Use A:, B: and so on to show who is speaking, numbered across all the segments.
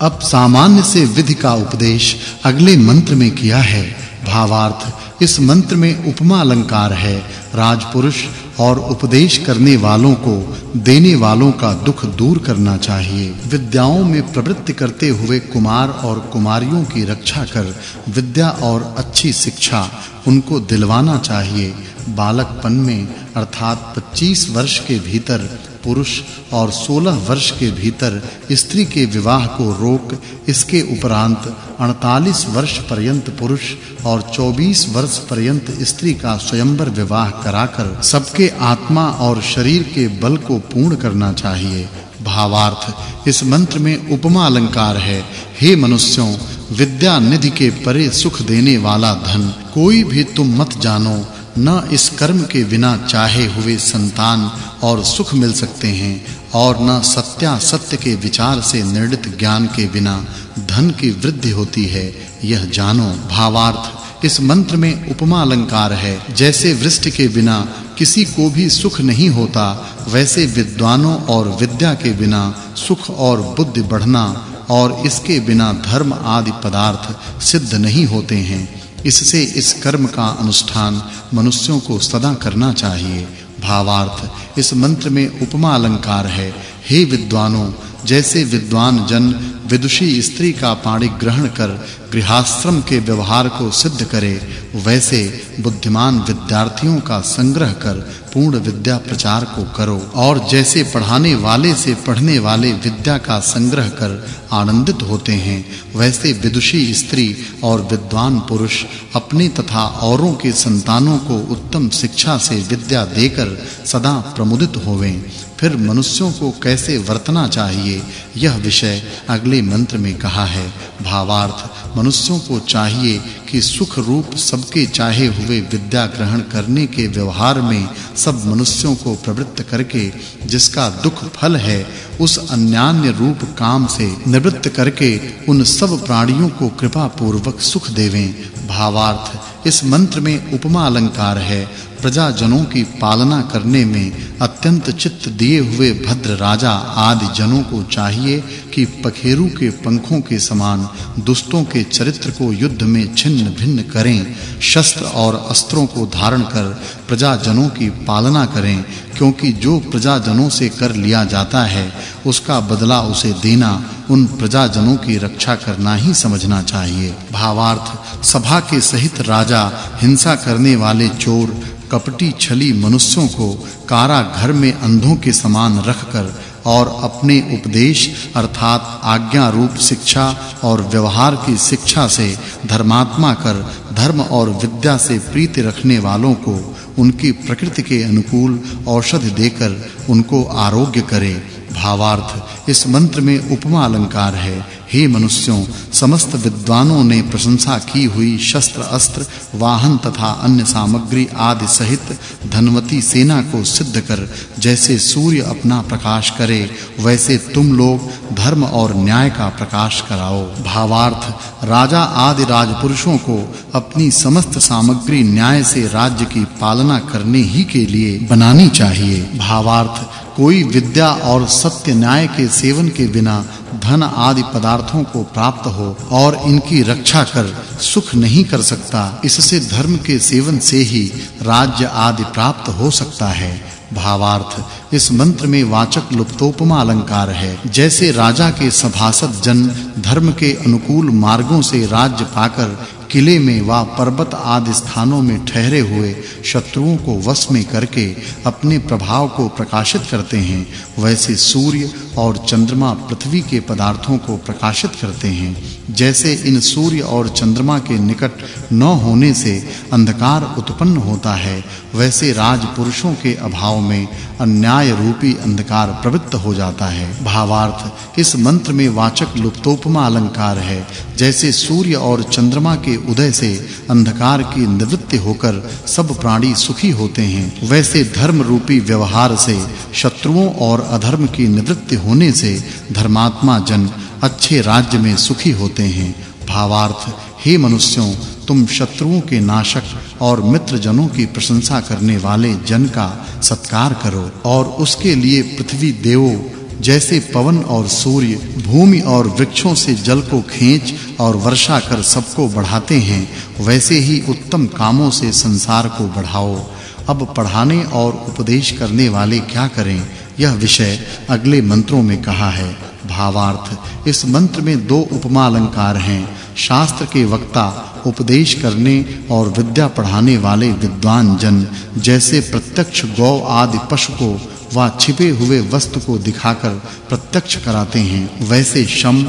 A: अब सामान्य से विधि का उपदेश अगले मंत्र में किया है। भावार्थ, इस मंत्र में उपमा अलंकार है। राजपुरुष और उपदेश करने वालों को, देने वालों का दुख दूर करना चाहिए। विद्याओं में प्रवृत्ति करते हुए कुमार और कुमारियों की रक्षा कर, विद्या और अच्छी शिक्षा उनको दिलवाना चाहिए। बालकपन में, अर्थात 25 वर्ष के भीतर पुरुष और 16 वर्ष के भीतर स्त्री के विवाह को रोक, इसके उपरांत 48 वर्ष पर्यंत पुरुष और 24 वर्ष पर्यंत स्त्री का स्वयंवर विवाह कराकर सबके आत्मा और शरीर के बल को पूर्ण करना चाहिए। भावार्थ, इस मंत्र में उपमा अलंकार है, हे मनुष्यों, विद्या निधि के परे सुख देने वाला धन, कोई भी तुम मत जानो, न इस कर्म के बिना चाहे हुए संतान और सुख मिल सकते हैं, और न सत्या सत्य के विचार से निर्णित ज्ञान के बिना धन की वृद्धि होती है। यह जानो भावार्थ, इस मंत्र में उपमा अलंकार है। जैसे वृष्टि के बिना किसी को भी सुख नहीं होता, वैसे विद्वानों और विद्या के बिना सुख और बुद्धि बढ़ना और इसके बिना धर्म आदि पदार्थ सिद्ध नहीं होते हैं। इससे इस कर्म का अनुष्ठान मनुष्यों को सदा करना चाहिए। भावार्थ। इस मंत्र में उपमा अलंकार है। हे विद्वानों, जैसे विद्वान जन विदुषी स्त्री का पाणी ग्रहण कर गृहस्थ्रम के व्यवहार को सिद्ध करे, वैसे बुद्धिमान विद्यार्थियों का संग्रह कर, पूर्ण विद्या प्रचार को करो, और जैसे पढ़ाने वाले से पढ़ने वाले विद्या का संग्रह कर आनंदित होते हैं, वैसे विदुषी स्त्री और विद्वान पुरुष अपने तथा औरों के संतानों को उत्तम शिक्षा से विद्या देकर सदा प्रमुदित होवें। फिर मनुष्यों को कैसे वर्तना चाहिए, यह विषय अगले मंत्र में कहा है। भावार्थ मनुष्यों को चाहिए कि सुख रूप सबके चाहे हुए विद्या ग्रहण करने के व्यवहार में सब मनुष्यों को प्रवृत्त करके जिसका दुख फल है, उस अन्यान्य रूप काम से निवृत्त करके उन सब प्राणियों को कृपा पूर्वक सुख देवें। भावार्थ, इस मंत्र में उपमा अलंकार है प्रजा जनों की पालना करने में अत्यंत चित्त दिए हुए भद्र राजा आदि जनों को चाहिए कि पखेरु के पंखों के समान दुष्टों के चरित्र को युद्ध में छिन्न भिन्न करें, शस्त्र और अस्त्रों को धारण कर प्रजाजनों की पालना करें, क्योंकि जो प्रजाजनों से कर लिया जाता है, उसका बदला उसे देना, उन प्रजाजनों की रक्षा करना ही समझना चाहिए। भावार्थ, सभा के सहित राजा हिंसा करने वाले चोर कपटी छली मनुष्यों को कारागर में अंधों के समान रखकर और अपने उपदेश अर्थात आज्ञा रूप शिक्षा और व्यवहार की शिक्षा से धर्मात्मा कर धर्म और विद्या से प्रीति रखने वालों को उनकी प्रकृति के अनुकूल औषधि देकर उनको आरोग्य करे। भावार्थ, इस मंत्र में उपमा अलंकार है। हे मनुष्यों, समस्त विद्वानों ने प्रशंसा की हुई शस्त्र अस्त्र, वाहन तथा अन्य सामग्री आदि सहित धनवती सेना को सिद्ध कर, जैसे सूर्य अपना प्रकाश करे, वैसे तुम लोग धर्म और न्याय का प्रकाश कराओ। भावार्थ, राजा आदि राजपुरुषों को अपनी समस्त सामग्री न्याय से राज्य की पालना करने ही के लिए बनानी चाहिए। भावार्थ कोई विद्या और सत्य न्याय के सेवन के बिना धन आदि पदार्थों को प्राप्त हो और इनकी रक्षा कर सुख नहीं कर सकता, इससे धर्म के सेवन से ही राज्य आदि प्राप्त हो सकता है। भावार्थ, इस मंत्र में वाचक् लुप्तोपमा अलंकार है। जैसे राजा के सभासद जन धर्म के अनुकूल मार्गों से राज्य पाकर किले में वा पर्वत आदि स्थानों में ठहरे हुए शत्रुओं को वश में करके अपने प्रभाव को प्रकाशित करते हैं, वैसे सूर्य और चंद्रमा पृथ्वी के पदार्थों को प्रकाशित करते हैं। जैसे इन सूर्य और चंद्रमा के निकट न होने से अंधकार उत्पन्न होता है, वैसे राजपुरुषों के अभाव में अन्याय रूपी अंधकार प्रवृत्त हो जाता है। भावार्थ, इस मंत्र में वाचक् लुप्तोपमा अलंकार है। जैसे सूर्य और चंद्रमा के उदय से अंधकार की निवृत्ति होकर सब प्राणी सुखी होते हैं। वैसे धर्म रूपी व्यवहार से, शत्रुओं और अधर्म की निवृत्ति होने से धर्मात्मा जन अच्छे राज्य में सुखी होते हैं। भावार्थ, हे मनुष्यों, तुम शत्रुओं के नाशक और मित्र जनों की प्रशंसा करने वाले जन का सत्कार करो और उसके लिए पृथ्वी देवों जैसे पवन और सूर्य भूमि और वृक्षों से जल को खींच और वर्षा कर सबको बढ़ाते हैं, वैसे ही उत्तम कामों से संसार को बढ़ाओ। अब पढ़ाने और उपदेश करने वाले क्या करें? यह विषय अगले मंत्रों में कहा है। भावार्थ, इस मंत्र में दो उपमा अलंकार हैं। शास्त्र के वक्ता, उपदेश करने और विद्या पढ़ाने वाले विद्वान जन, जैसे प्रत्यक्ष गौ आदि पशु को व छिपे हुए वस्तु को दिखाकर प्रत्यक्ष कराते हैं। वैसे शम,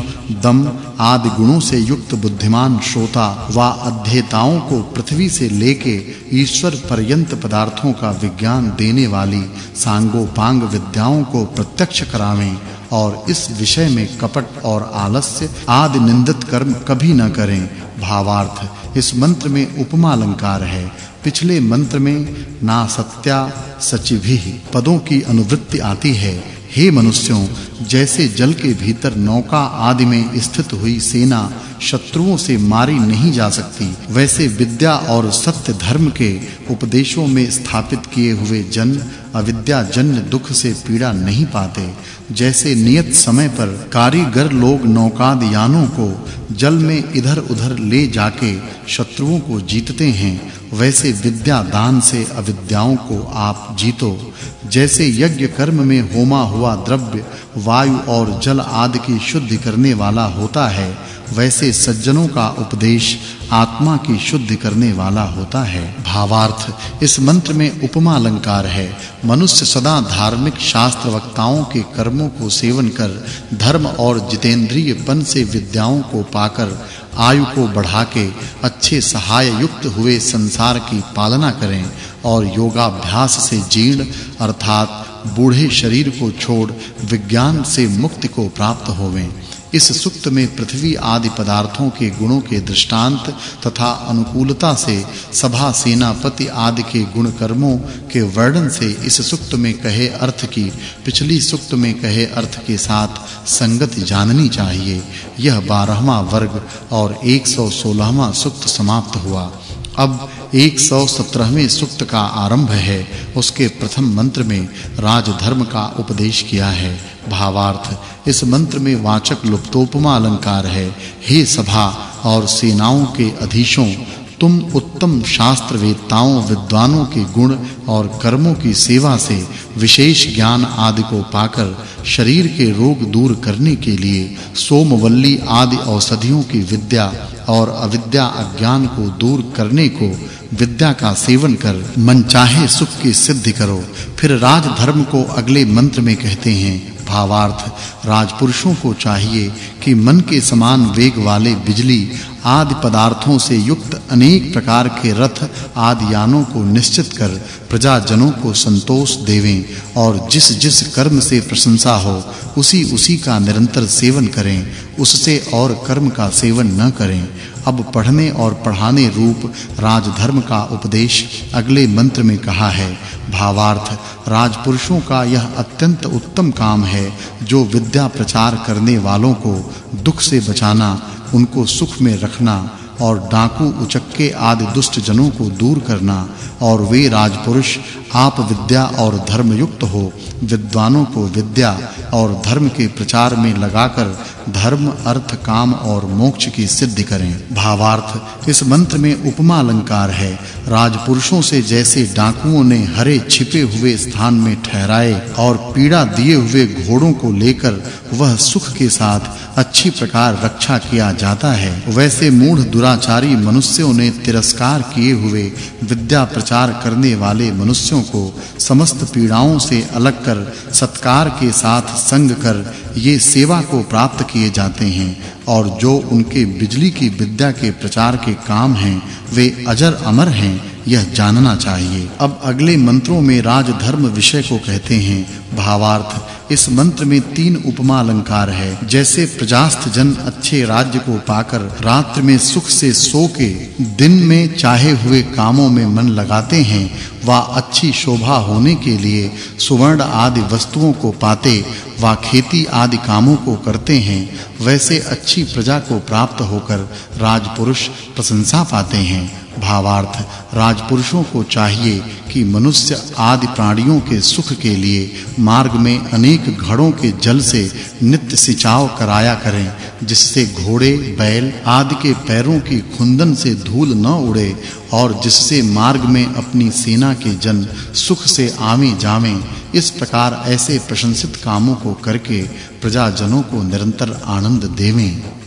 A: दम आदि गुणों से युक्त बुद्धिमान श्रोता व अध्येताओं को पृथ्वी से लेके ईश्वर पर्यंत पदार्थों का विज्ञान देने वाली सांगोपांग विद्याओं को प्रत्यक्ष करावें। और इस विषय में कपट और आलस्य आदि निंदित कर्म कभी न करें। भावार्थ, इस मंत्र में उपमा अलंकार है। पिछले मंत्र में, ना सत्या सचिभि पदों की अनुवृत्ति आती है। हे मनुष्यों, जैसे जल के भीतर नौका आदि में स्थित हुई सेना शत्रुओं से मारी नहीं जा सकती, वैसे विद्या और सत्य धर्म के उपदेशों में स्थापित किए हुए जन अविद्या जन्य दुख से पीड़ा नहीं पाते। जैसे नियत समय पर कारीगर लोग नौकाद यानों को जल में इधर-उधर ले जाके शत्रुओं को जीतते हैं, वैसे विद्या दान से अविद्याओं को आप जीतो। जैसे यज्ञ कर्म में होमा हुआ द्रव्य, वायु और जल आदि की शुद्धि करने वाला होता है, वैसे सज्जनों का उपदेश आत्मा की शुद्धि करने वाला होता है। भावार्थ, इस मंत्र में उपमा अलंकार है। मनुष्य सदा धार्मिक शास्त्र वक्ताओं के कर्मों को सेवन कर, धर्म और जितेंद्रियपन से विद्याओं को पाकर, आयु को बढ़ा के अच्छे सहाय युक्त हुए संसार की पालना करें और योगाभ्यास से जीर्ण, अर्थात बूढ़े शरीर को छोड़, विज्ञान से मुक्ति को प्राप्त होवें। इस सुक्त में पृथ्वी आदि पदार्थों के गुणों के दृष्टांत तथा अनुकूलता से सभा, सेनापति आदि के गुण कर्मों के वर्णन से इस सुक्त में कहे अर्थ की, पिछली सुक्त में कहे अर्थ के साथ संगति जाननी चाहिए। यह 12वां वर्ग और 116वां सुक्त समाप्त हुआ। अब 117वें सुक्त का आरंभ है। उसके प्रथम मंत्र में राजधर्म का उपदेश किया है। भावार्थ, इस मंत्र में वाचक् लुप्तोपमा अलंकार है। हे सभा और सेनाओं के अधीशों, तुम उत्तम शास्त्र वेताओं विद्वानों के गुण और कर्मों की सेवा से विशेष ज्ञान आदि को पाकर शरीर के रोग दूर करने के लिए सोमवल्ली आदि औषधियों की विद्या और अविद्या अज्ञान को दूर करने को विद्या का सेवन कर मन चाहे सुख की सिद्धि करो। फिर राज धर्म को अगले मंत्र में कहते हैं, भावार्थ, राजपुरुषों को चाहिए कि मन के समान वेग वाले बिजली आदि पदार्थों से युक्त अनेक प्रकार के रथ आदि यानों को निश्चित कर प्रजाजनों को संतोष देवें और जिस जिस कर्म से प्रशंसा हो उसी उसी का निरंतर सेवन करें। उससे और कर्म का सेवन न करें। अब पढ़ने और पढ़ाने रूप राजधर्म का उपदेश अगले मंत्र में कहा है। भावार्थ, राजपुरुषों का यह अत्यंत उत्तम काम है जो विद्या प्रचार करने वालों को दुख से बचाना, उनको सुख में रखना और डाकू उचक्के आदि दुष्ट जनों को दूर करना और वे राजपुरुष, आप विद्या और धर्म युक्त हो, विद्वानों को विद्या और धर्म के प्रचार में लगाकर धर्म, अर्थ, काम और मोक्ष की सिद्धि करें। भावार्थ, इस मंत्र में उपमा अलंकार है। राजपुरुषों से जैसे डाकुओं ने हरे छिपे हुए स्थान में ठहराए और पीड़ा दिए हुए घोड़ों को लेकर वह सुख के साथ अच्छी प्रकार रक्षा किया जाता है, वैसे मूढ़ दुराचारी मनुष्यों ने तिरस्कार किए हुए विद्या प्रचार करने वाले मनुष्यों को समस्त पीड़ाओं से अलग कर सत्कार के साथ संग कर ये सेवा को प्राप्त किए जाते हैं और जो उनके बिजली की विद्या के प्रचार के काम हैं, वे अजर अमर हैं, यह जानना चाहिए। अब अगले मंत्रों में राजधर्म विषय को कहते हैं, भावार्थ। इस मंत्र में तीन उपमा अलंकार है, जैसे प्रजास्थ जन अच्छे राज्य को पाकर रात्रि में सुख से सो के दिन में चाहे हुए कामों में मन लगाते हैं, वा अच्छी शोभा होने के लिए सुवर्ण आदि वस्तुओं को पाते, वा खेती आदि कामों को करते हैं, वैसे अच्छी प्रजा को प्राप्त होकर राजपुरुष प्रशंसा पाते हैं। भावार्थ, राजपुरुषों को चाहिए कि मनुष्य आदि प्राणियों के सुख के लिए मार्ग में अनेक घड़ों के जल से नित्य सिंचाव कराया करें, जिससे घोड़े, बैल आदि के पैरों की खुंदन से धूल न उड़े और जिससे मार्ग में अपनी सेना के जन सुख से आवे जावें इस प्रकार ऐसे प्रशंसित कामों को करके प्रजाजनों को निरंतर आनंद देवें।